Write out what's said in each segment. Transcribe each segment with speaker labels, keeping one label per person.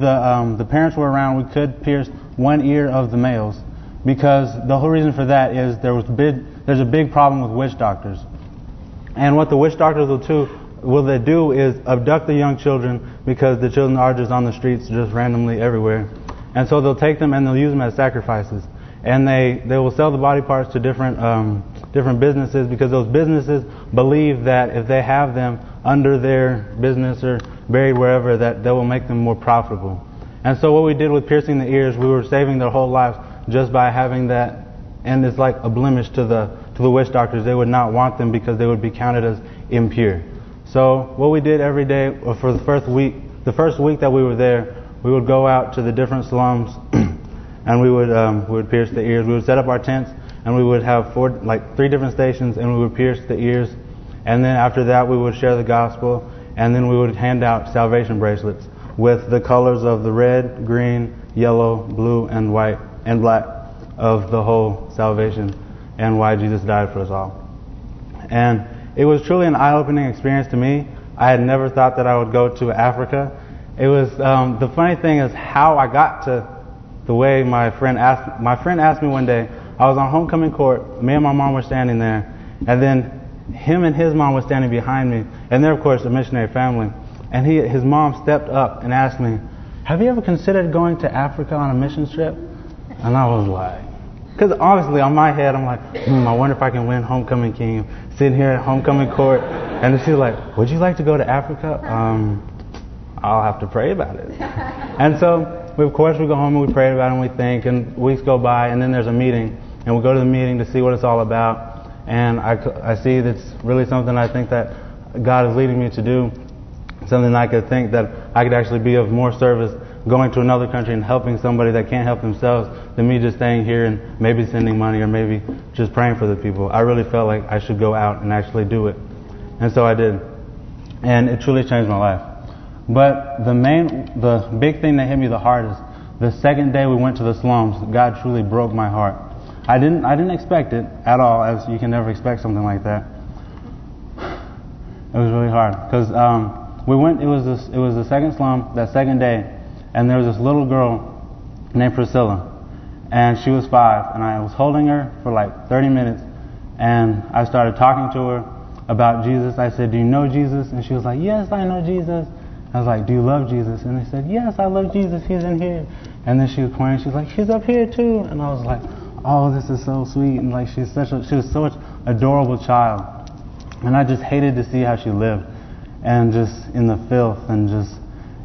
Speaker 1: the um, the parents were around, we could pierce one ear of the males because the whole reason for that is there was big there's a big problem with witch doctors. And what the witch doctors will do will they do is abduct the young children because the children are just on the streets just randomly everywhere. And so they'll take them and they'll use them as sacrifices. And they they will sell the body parts to different um, different businesses because those businesses believe that if they have them under their business or buried wherever, that they will make them more profitable. And so what we did with piercing the ears, we were saving their whole lives just by having that, and it's like a blemish to the to the witch doctors. They would not want them because they would be counted as impure. So what we did every day uh, for the first week, the first week that we were there, we would go out to the different slums, and we would um, we would pierce the ears. We would set up our tents, and we would have four, like three different stations, and we would pierce the ears. And then after that, we would share the gospel, and then we would hand out salvation bracelets with the colors of the red, green, yellow, blue, and white, and black of the whole salvation and why Jesus died for us all. And it was truly an eye-opening experience to me. I had never thought that I would go to Africa. It was um, the funny thing is how I got to the way my friend asked. My friend asked me one day. I was on homecoming court. Me and my mom were standing there, and then him and his mom were standing behind me, and they're of course a missionary family. And he, his mom stepped up and asked me, "Have you ever considered going to Africa on a mission trip?" And I was like, because obviously on my head I'm like, hmm, I wonder if I can win homecoming king. Sitting here at homecoming court, and she's like, "Would you like to go to Africa?" Um, I'll have to pray about it. And so, we, of course, we go home and we pray about it and we think, and weeks go by, and then there's a meeting, and we go to the meeting to see what it's all about. And I, I see that's really something I think that God is leading me to do, something I could think that I could actually be of more service going to another country and helping somebody that can't help themselves than me just staying here and maybe sending money or maybe just praying for the people. I really felt like I should go out and actually do it. And so I did. And it truly changed my life. But the main, the big thing that hit me the hardest, the second day we went to the slums, God truly broke my heart. I didn't, I didn't expect it at all, as you can never expect something like that. It was really hard because um, we went. It was this, it was the second slum that second day, and there was this little girl named Priscilla, and she was five, and I was holding her for like 30 minutes, and I started talking to her about Jesus. I said, "Do you know Jesus?" And she was like, "Yes, I know Jesus." I was like, "Do you love Jesus?" And they said, "Yes, I love Jesus. He's in here." And then she was pointing. She's like, "He's up here too." And I was like, "Oh, this is so sweet." And like, she's such a she was such an adorable child, and I just hated to see how she lived, and just in the filth, and just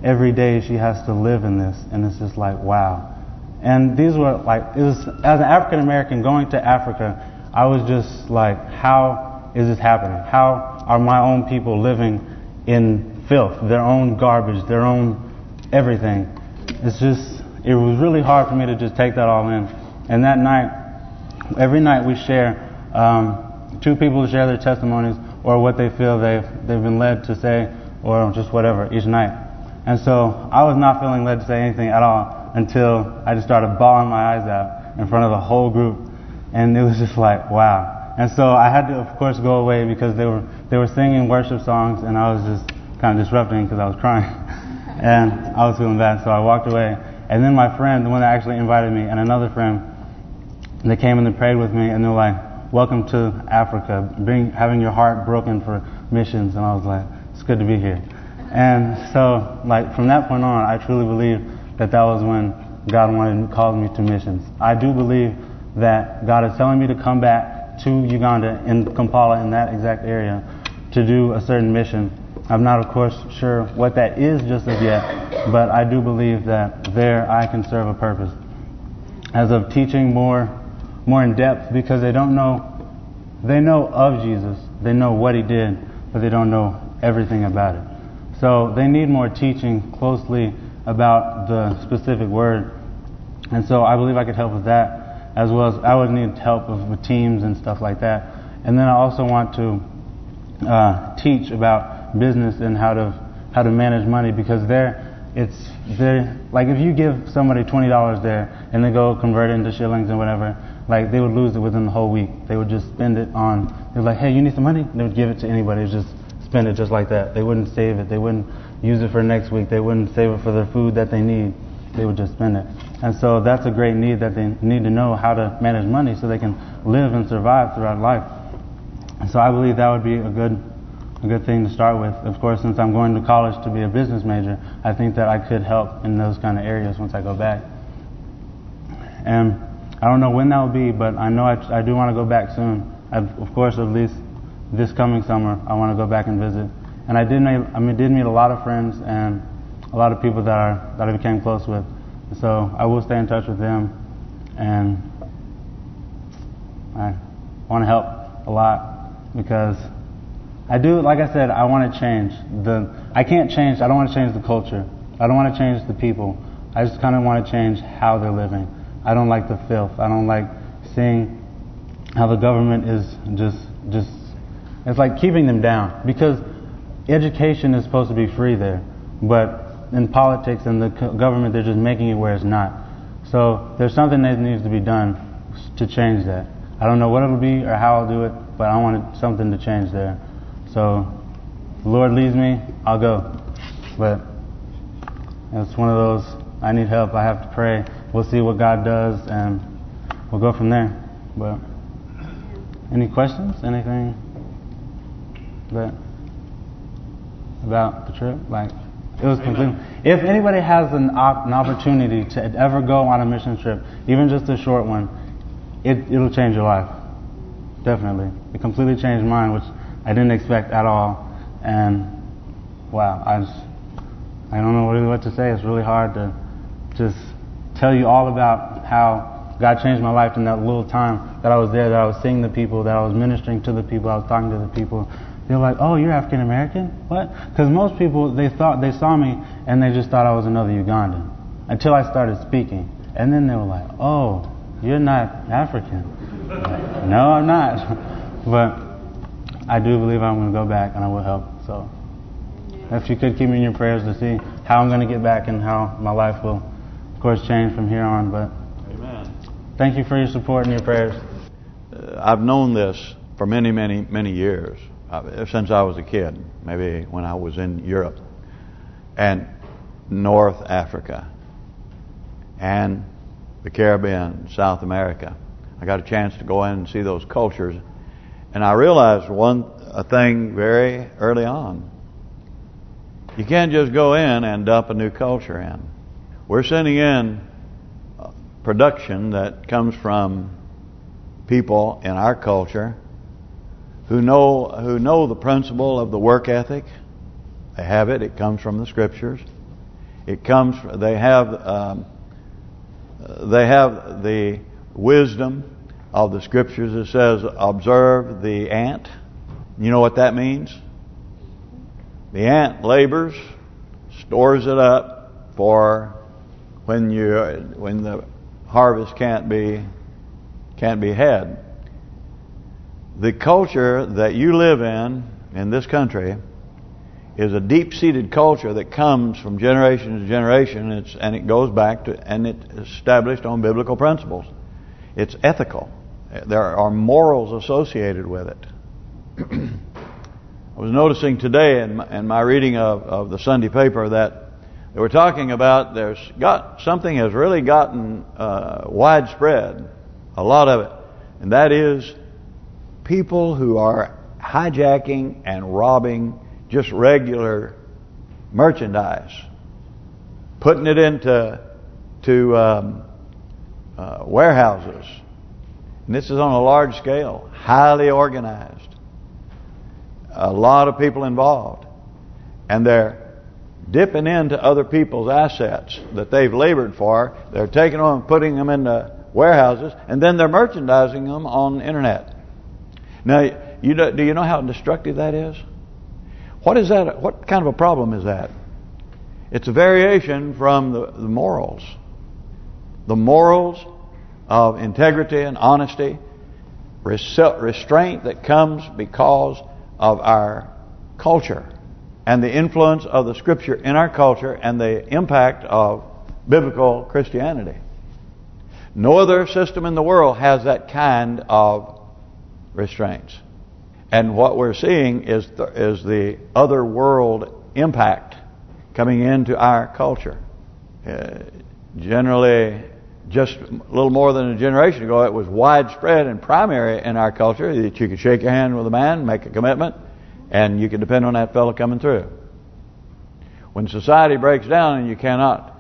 Speaker 1: every day she has to live in this, and it's just like, wow. And these were like, it was as an African American going to Africa, I was just like, how is this happening? How are my own people living in filth, their own garbage, their own everything? It's just, it was really hard for me to just take that all in. And that night, every night we share, um, two people share their testimonies or what they feel they've they've been led to say, or just whatever each night. And so I was not feeling led to say anything at all until I just started bawling my eyes out in front of the whole group, and it was just like wow. And so I had to, of course, go away because they were they were singing worship songs, and I was just kind of disrupting because I was crying, and I was feeling bad. So I walked away, and then my friend, the one that actually invited me, and another friend, they came and they prayed with me, and they were like, "Welcome to Africa, being having your heart broken for missions," and I was like, "It's good to be here." And so, like from that point on, I truly believe that that was when God wanted called me to missions. I do believe that God is telling me to come back to Uganda in Kampala in that exact area to do a certain mission. I'm not, of course, sure what that is just as yet, but I do believe that there I can serve a purpose. As of teaching more, more in depth, because they don't know, they know of Jesus, they know what He did, but they don't know everything about it. So they need more teaching closely about the specific word. And so I believe I could help with that, as well as I would need help with, teams and stuff like that. And then I also want to uh, teach about business and how to how to manage money because there it's there like if you give somebody twenty dollars there and they go convert it into shillings and whatever, like they would lose it within the whole week. They would just spend it on they're like, hey, you need some money? They would give it to anybody. Just spend it just like that. They wouldn't save it. They wouldn't use it for next week. They wouldn't save it for their food that they need. They would just spend it. And so that's a great need that they need to know how to manage money so they can live and survive throughout life. And so I believe that would be a good a good thing to start with. Of course, since I'm going to college to be a business major, I think that I could help in those kind of areas once I go back. And I don't know when that will be, but I know I, I do want to go back soon. I've, of course, at least this coming summer, I want to go back and visit. And I did meet, I mean, did meet a lot of friends and a lot of people that are that I became close with. So I will stay in touch with them, and I want to help a lot because I do, like I said, I want to change. the. I can't change, I don't want to change the culture. I don't want to change the people. I just kind of want to change how they're living. I don't like the filth. I don't like seeing how the government is just, just it's like keeping them down. Because education is supposed to be free there. But in politics and the government, they're just making it where it's not. So there's something that needs to be done to change that. I don't know what it'll be or how I'll do it, but I want something to change there. So the Lord leads me, I'll go. But it's one of those, I need help, I have to pray. We'll see what God does, and we'll go from there. But any questions? Anything that about the trip? Like, it was completely. If anybody has an op, an opportunity to ever go on a mission trip, even just a short one, it it'll change your life. Definitely, it completely changed mine, which I didn't expect at all. And wow, I just, I don't know really what to say. It's really hard to just tell you all about how God changed my life in that little time that I was there, that I was seeing the people, that I was ministering to the people, I was talking to the people. They're like, oh, you're African American? What? Because most people, they thought they saw me and they just thought I was another Ugandan until I started speaking. And then they were like, oh, you're not African. No, I'm not. but I do believe I'm going to go back and I will help. So if you could keep me in your prayers to see how I'm going to get back and how my life will, of course, change from here on. But
Speaker 2: Amen.
Speaker 1: thank you for your support and your prayers.
Speaker 2: Uh, I've known this for many, many, many years, uh, since I was a kid, maybe when I was in Europe and North Africa and the Caribbean, South America. I got a chance to go in and see those cultures and I realized one a thing very early on. You can't just go in and dump a new culture in. We're sending in production that comes from people in our culture who know who know the principle of the work ethic. They have it. It comes from the scriptures. It comes. They have. Um, they have the wisdom of the scriptures it says, observe the ant. You know what that means? The ant labors, stores it up for when you when the harvest can't be can't be had. The culture that you live in in this country is a deep-seated culture that comes from generation to generation. It's and it goes back to and it's established on biblical principles. It's ethical. There are morals associated with it. I was noticing today in my, in my reading of, of the Sunday paper that they were talking about there's got something has really gotten uh, widespread, a lot of it, and that is people who are hijacking and robbing just regular merchandise, putting it into to um, uh, warehouses and this is on a large scale, highly organized. A lot of people involved. And they're dipping into other people's assets that they've labored for. They're taking them and putting them into warehouses. And then they're merchandising them on the internet. Now, you know, do you know how destructive that is? What is that? What kind of a problem is that? It's a variation from the, the morals. The morals of integrity and honesty, restraint that comes because of our culture and the influence of the Scripture in our culture and the impact of biblical Christianity. No other system in the world has that kind of restraints. And what we're seeing is the, is the other world impact coming into our culture. Uh, generally, just a little more than a generation ago, it was widespread and primary in our culture that you could shake your hand with a man, make a commitment, and you could depend on that fellow coming through. When society breaks down and you cannot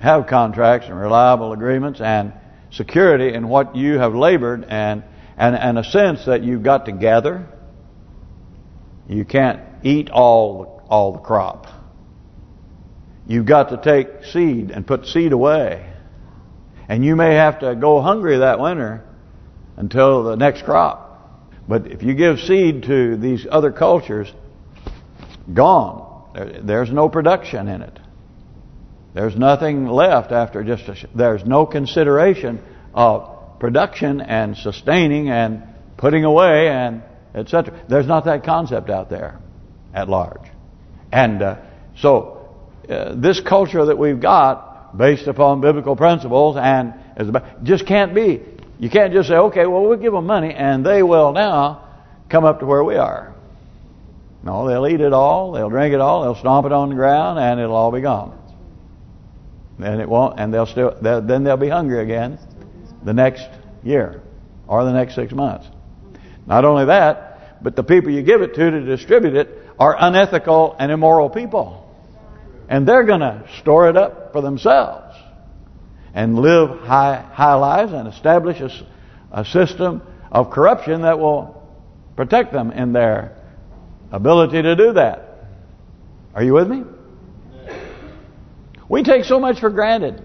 Speaker 2: have contracts and reliable agreements and security in what you have labored and and and a sense that you've got to gather, you can't eat all all the crop. You've got to take seed and put seed away. And you may have to go hungry that winter until the next crop. But if you give seed to these other cultures, gone. there's no production in it. There's nothing left after just a, there's no consideration of production and sustaining and putting away and etc. There's not that concept out there at large. And uh, so uh, this culture that we've got based upon biblical principles and just can't be. You can't just say, okay, well, we'll give them money and they will now come up to where we are. No, they'll eat it all, they'll drink it all, they'll stomp it on the ground, and it'll all be gone. And it won't, and they'll still, they'll, then they'll be hungry again the next year or the next six months. Not only that, but the people you give it to to distribute it are unethical and immoral people. And they're going to store it up for themselves and live high high lives and establish a, a system of corruption that will protect them in their ability to do that. Are you with me? We take so much for granted.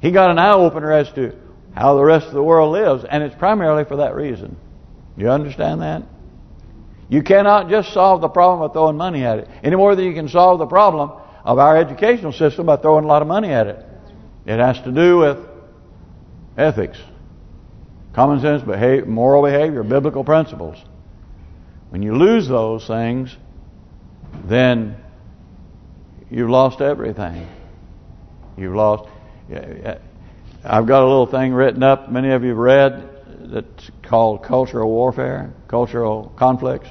Speaker 2: He got an eye-opener as to how the rest of the world lives, and it's primarily for that reason. You understand that? You cannot just solve the problem by throwing money at it, any more than you can solve the problem of our educational system by throwing a lot of money at it. It has to do with ethics, common sense, behavior, moral behavior, biblical principles. When you lose those things, then you've lost everything. You've lost. I've got a little thing written up. Many of you have read that's called cultural warfare, cultural conflicts,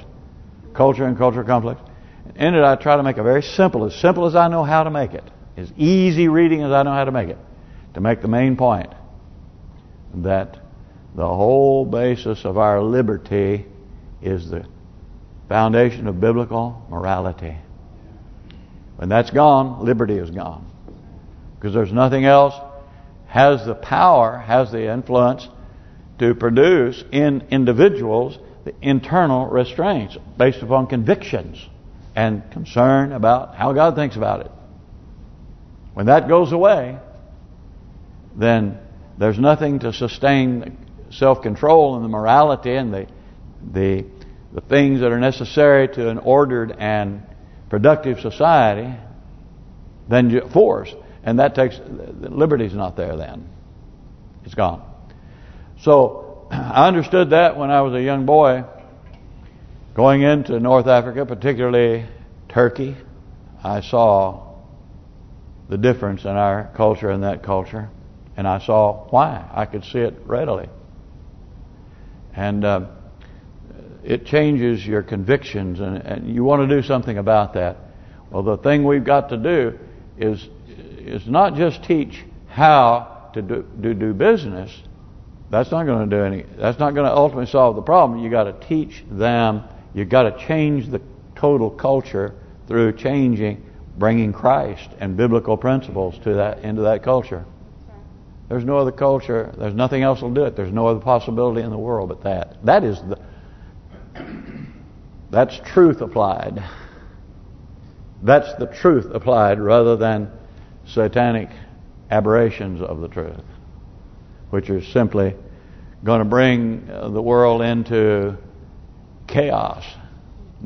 Speaker 2: culture and cultural conflicts. In it, I try to make it very simple, as simple as I know how to make it, as easy reading as I know how to make it, to make the main point that the whole basis of our liberty is the foundation of biblical morality. When that's gone, liberty is gone. Because there's nothing else has the power, has the influence to produce in individuals the internal restraints based upon convictions and concern about how God thinks about it. When that goes away, then there's nothing to sustain self-control and the morality and the the the things that are necessary to an ordered and productive society than force. And that takes, liberty's not there then. It's gone. So, I understood that when I was a young boy, going into North Africa, particularly Turkey, I saw the difference in our culture and that culture. And I saw why. I could see it readily. And uh, it changes your convictions, and, and you want to do something about that. Well, the thing we've got to do is is not just teach how to do, to do business. That's not going to do any. That's not going to ultimately solve the problem. You got to teach them. You got to change the total culture through changing, bringing Christ and biblical principles to that into that culture. There's no other culture. There's nothing else will do it. There's no other possibility in the world but that. That is the that's truth applied. That's the truth applied rather than satanic aberrations of the truth, which are simply going to bring the world into chaos,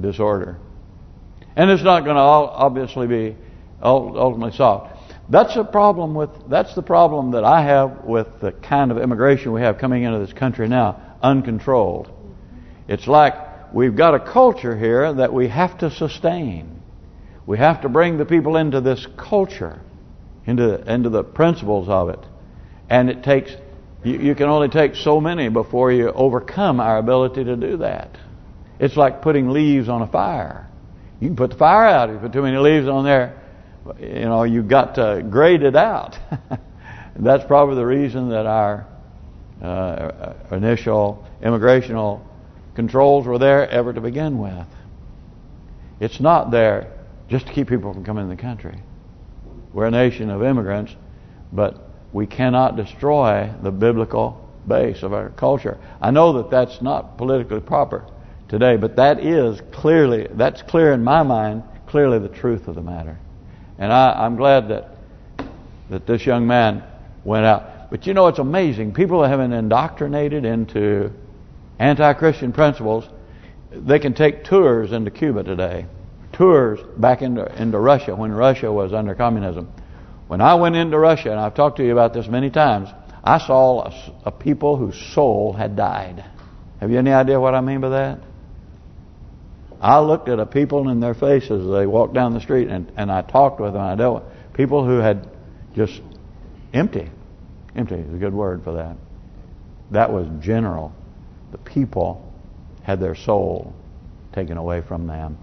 Speaker 2: disorder. And it's not going to obviously be ultimately solved. That's a problem with. That's the problem that I have with the kind of immigration we have coming into this country now, uncontrolled. It's like we've got a culture here that we have to sustain. We have to bring the people into this culture, into into the principles of it, and it takes. You, you can only take so many before you overcome our ability to do that. It's like putting leaves on a fire. You can put the fire out. If you put too many leaves on there, you know, you've got to grade it out. That's probably the reason that our uh, initial immigrational controls were there ever to begin with. It's not there just to keep people from coming in the country. We're a nation of immigrants, but we cannot destroy the biblical base of our culture. I know that that's not politically proper today, but that is clearly, that's clear in my mind, clearly the truth of the matter. And I, I'm glad that that this young man went out. But you know, it's amazing. People have been indoctrinated into anti-Christian principles. They can take tours into Cuba today. Tours back into into Russia when Russia was under communism. When I went into Russia, and I've talked to you about this many times, I saw a, a people whose soul had died. Have you any idea what I mean by that? I looked at a people in their faces as they walked down the street, and and I talked with them. I dealt with people who had just empty. Empty is a good word for that. That was general. The people had their soul taken away from them.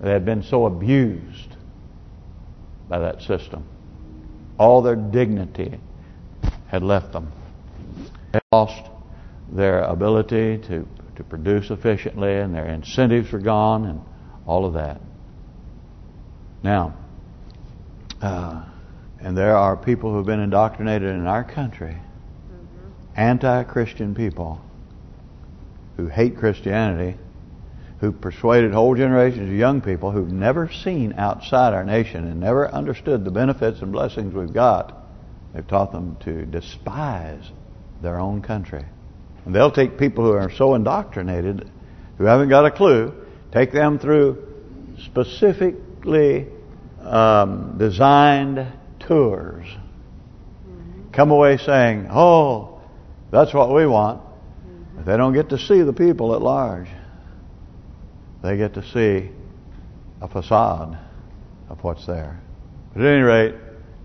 Speaker 2: They had been so abused by that system. All their dignity had left them. They lost their ability to to produce efficiently and their incentives were gone and all of that. Now, uh, and there are people who have been indoctrinated in our country, mm -hmm. anti-Christian people who hate Christianity, who persuaded whole generations of young people who've never seen outside our nation and never understood the benefits and blessings we've got. They've taught them to despise their own country. And they'll take people who are so indoctrinated, who haven't got a clue, take them through specifically um, designed tours. Mm-hmm. Come away saying, oh, that's what we want. Mm-hmm. But they don't get to see the people at large. They get to see a facade of what's there. But at any rate,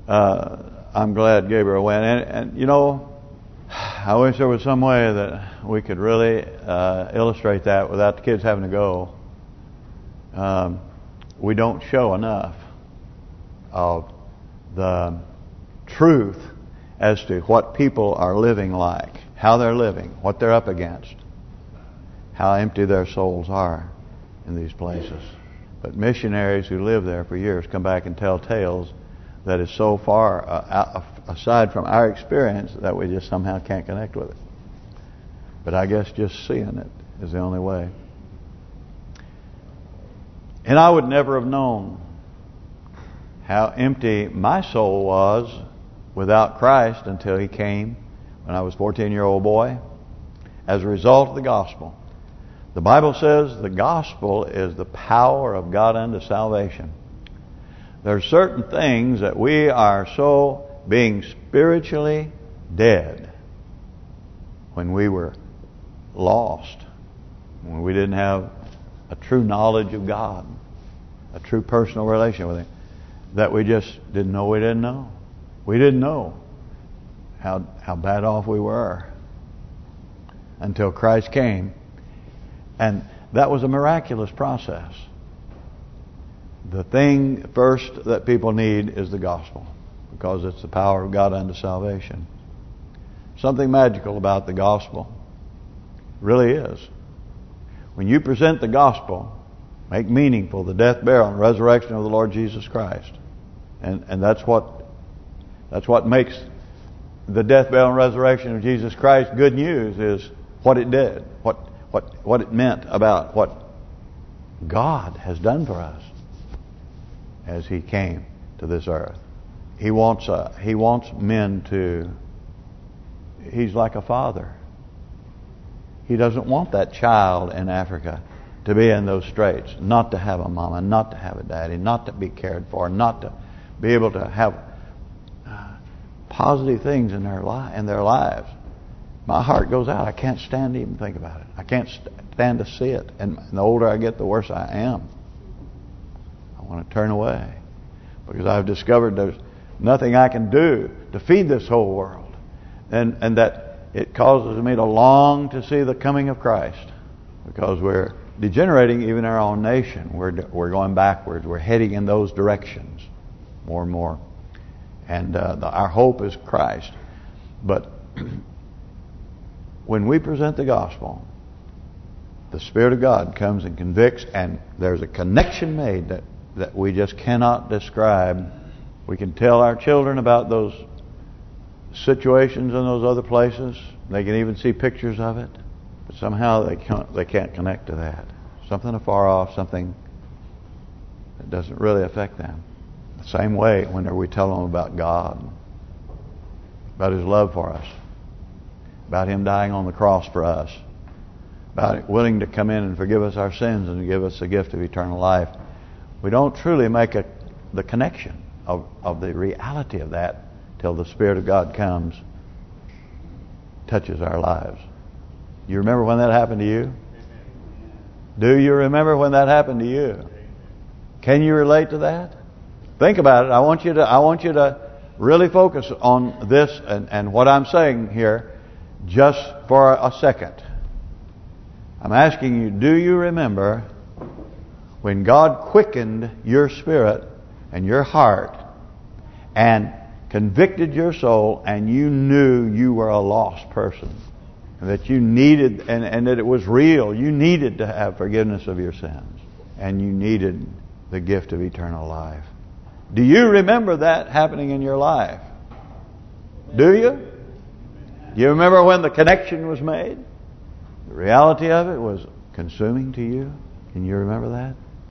Speaker 2: uh, I'm glad Gabriel went. And, and you know, I wish there was some way that we could really uh, illustrate that without the kids having to go. Um, we don't show enough of the truth as to what people are living like, how they're living, what they're up against, how empty their souls are in these places. But missionaries who live there for years come back and tell tales that is so far uh, aside from our experience that we just somehow can't connect with it. But I guess just seeing it is the only way. And I would never have known how empty my soul was without Christ until He came when I was a 14-year-old boy as a result of the gospel. The Bible says the gospel is the power of God unto salvation. There are certain things that we are so being spiritually dead when we were lost, when we didn't have a true knowledge of God, a true personal relation with Him, that we just didn't know we didn't know. We didn't know how how bad off we were until Christ came. And that was a miraculous process. The thing first that people need is the gospel because it's the power of God unto salvation. Something magical about the gospel really is. When you present the gospel, make meaningful the death, burial, and resurrection of the Lord Jesus Christ. And and that's what that's what makes the death, burial, and resurrection of Jesus Christ good news is what it did, what what what it meant about what God has done for us as He came to this earth. He wants uh, He wants men to. He's like a father. He doesn't want that child in Africa to be in those straits, not to have a mama, not to have a daddy, not to be cared for, not to be able to have uh, positive things in their li in their lives. My heart goes out. I can't stand to even think about it. I can't stand to see it. And the older I get, the worse I am. Want to turn away because I've discovered there's nothing I can do to feed this whole world. And and that it causes me to long to see the coming of Christ. because we're degenerating even our own nation. We're we're going backwards. We're heading in those directions more and more. And uh, the, our hope is Christ. But when we present the gospel, the Spirit of God comes and convicts, and there's a connection made that, that we just cannot describe. We can tell our children about those situations in those other places. They can even see pictures of it. But somehow they can't they can't connect to that. Something afar off, something that doesn't really affect them. The same way whenever we tell them about God, about His love for us, about Him dying on the cross for us, about willing to come in and forgive us our sins and give us the gift of eternal life. We don't truly make a, the connection of, of the reality of that till the Spirit of God comes, touches our lives. You remember when that happened to you? Do you remember when that happened to you? Can you relate to that? Think about it. I want you to I want you to really focus on this and, and what I'm saying here just for a second. I'm asking you, do you remember when God quickened your spirit and your heart and convicted your soul and you knew you were a lost person and that you needed and, and that it was real you needed to have forgiveness of your sins and you needed the gift of eternal life. Do you remember that happening in your life? Do you? Do you remember when the connection was made? The reality of it was consuming to you? Can you remember that